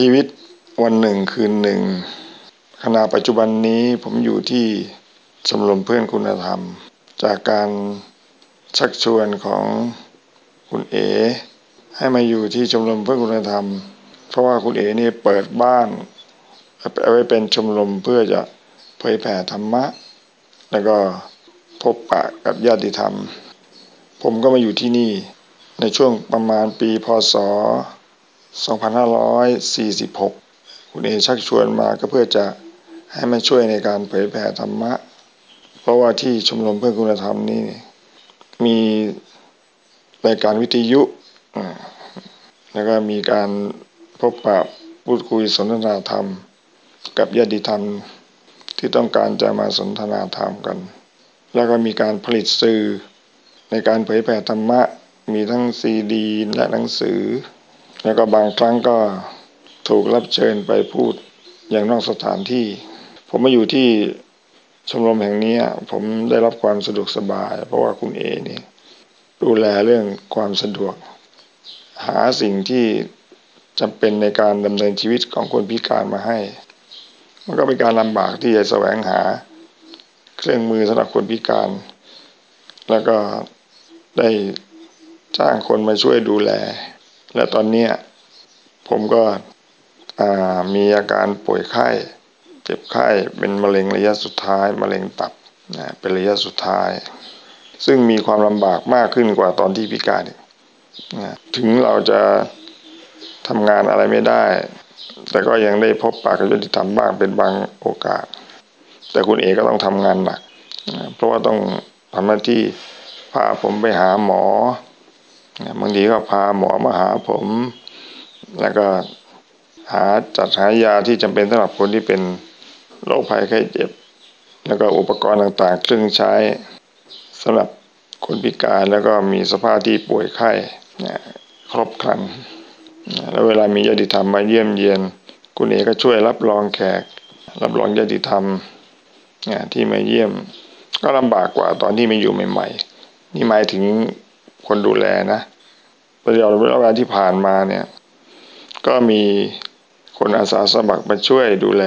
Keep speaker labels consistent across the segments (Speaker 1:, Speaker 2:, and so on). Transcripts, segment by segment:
Speaker 1: ชีวิตวันหนึ่งคืนหนึ่งขณะปัจจุบันนี้ผมอยู่ที่ชมรมเพื่อนคุณธรรม จากการชักชวนของคุณเอ ให้มาอยู่ที่ชมรมเพื่อนคุณธรรม เพราะว่าคุณเอนี่เปิดบ้านเอาไว้เป็นชมรมเพื่อจะเผยแผ่ธรรมะ แล้วก็พบปะกับญาติธรรม ผมก็มาอยู่ที่นี่ในช่วงประมาณปีพศ 2546 คุณเอชักชวนมาก็เพื่อจะให้มาช่วยในการเผยแผ่ธรรมะ เพราะว่าที่ชมรมเพื่อคุณธรรมนี่มีรายการวิทยุแล้วก็มีการพบปะพูดคุยสนทนาธรรม กับญาติธรรมที่ต้องการจะมาสนทนาธรรมกัน แล้วก็มีการผลิตสื่อในการเผยแผ่ธรรมะ มีทั้งซีดี และหนังสือ แล้วก็บางครั้งก็ถูกรับเชิญไปพูดอย่างนอกสถานที่ ผมมาอยู่ที่ชมรมแห่งนี้ผมได้รับความสะดวกสบาย เพราะว่าคุณเอนี่ดูแลเรื่องความสะดวก หาสิ่งที่จำเป็นในการดำเนินชีวิตของคนพิการมาให้ มันก็เป็นการลำบากที่จะแสวงหา เครื่องมือสำหรับคนพิการ แล้วก็ได้จ้างคนมาช่วยดูแล และตอนนี้ผมก็มีอาการป่วยไข้ เจ็บไข้เป็นมะเร็งระยะสุดท้ายมะเร็งตับนะเป็นระยะสุดท้าย ซึ่งมีความลำบากมากขึ้นกว่าตอนที่พิการนะถึงเราจะทำงานอะไรไม่ได้ แต่ก็ยังได้พบปากกับญาติธรรมบ้างเป็นบางโอกาส แต่คุณเอก็ต้องทำงานหนักนะเพราะว่าต้องทำหน้าที่พาผมไปหาหมอ บางทีก็พาหมอมาหาผม แล้วก็หาจัดหายาที่จำเป็นสำหรับคนที่เป็นโรคภัยไข้เจ็บ แล้วก็อุปกรณ์ต่างๆ เครื่องใช้สำหรับคนพิการแล้วก็มีสภาพที่ป่วยไข้ครบครัน แล้วเวลามีญาติธรรมมาเยี่ยมเยียนคุณเอก็ช่วยรับรองแขก รับรองญาติธรรมที่มาเยี่ยม ก็ลำบากกว่าตอนที่มาอยู่ใหม่ๆ นี่หมายถึง คนดูแลนะประยชน์เวลาที่ผ่านมาเนี่ย ก็มีคนอาสาสมัครมาช่วยดูแล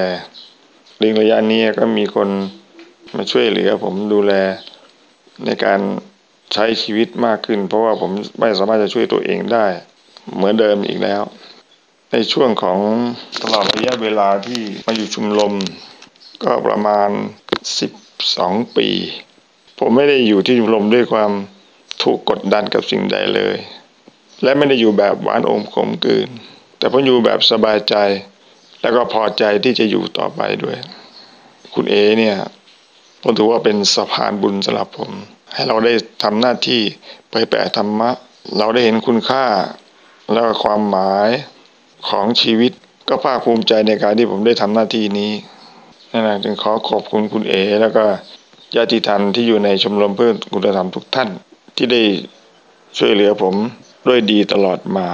Speaker 1: ลิงระยะนี้ก็มีคนมาช่วยเหลือผมดูแลในการใช้ชีวิตมากขึ้น เพราะว่าผมไม่สามารถจะช่วยตัวเองได้ เหมือนเดิมอีกแล้ว ในช่วงของตลอดระยะเวลาที่มาอยู่ชุมลม ก็ประมาณสิบสองปี ผมไม่ได้อยู่ที่ชุมลมด้วยความ ถูกกดดันกับสิ่งใดเลย และไม่ได้อยู่แบบหวานอมขมกืน แต่ผมอยู่แบบสบายใจ แล้วก็พอใจที่จะอยู่ต่อไปด้วย คุณเอเนี่ยผมถือว่าเป็นสะพานบุญสำหรับผม ให้เราได้ทำหน้าที่ไปแปะธรรมะ เราได้เห็นคุณค่า แล้วก็ความหมายของชีวิตก็ภาคภูมิใจในการที่ผมได้ทำหน้าที่นี้นั่นแหละจึงขอขอบคุณคุณเอ แล้วก็ญาติธรรมที่อยู่ในชมรมเพื่อนคุณธรรมทุกท่าน ที่ได้ช่วยเหลือผมด้วยดีตลอดมา